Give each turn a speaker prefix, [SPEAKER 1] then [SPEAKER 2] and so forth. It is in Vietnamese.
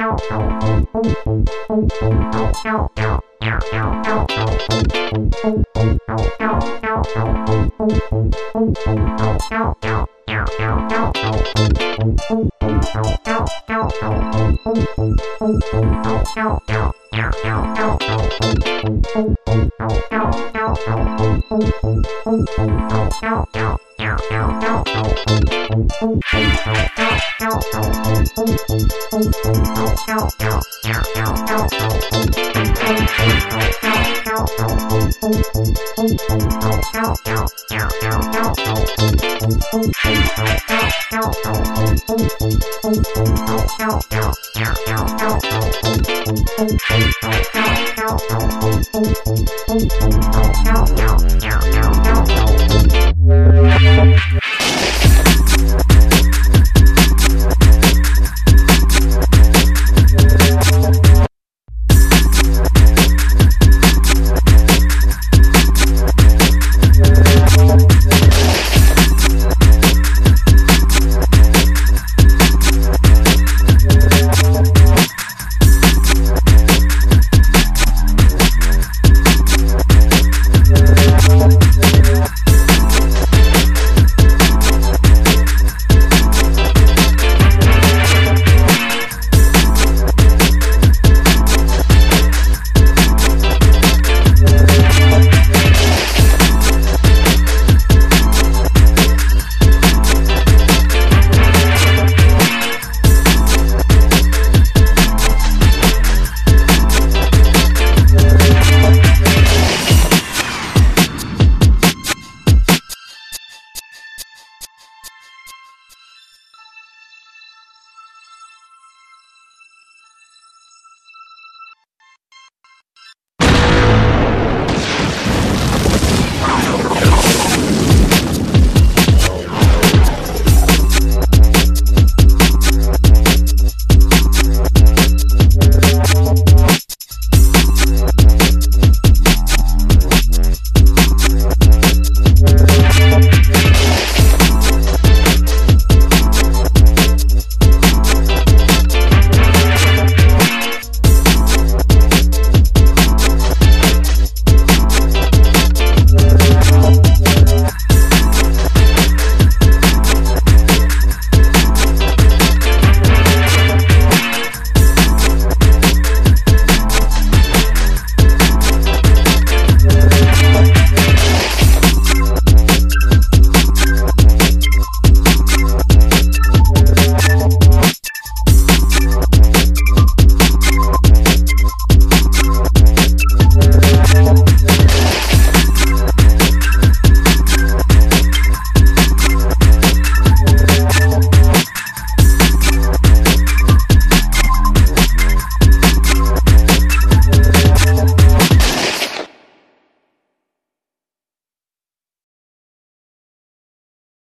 [SPEAKER 1] Ow, ow, ow, ow, ow. Hey, hey, hey.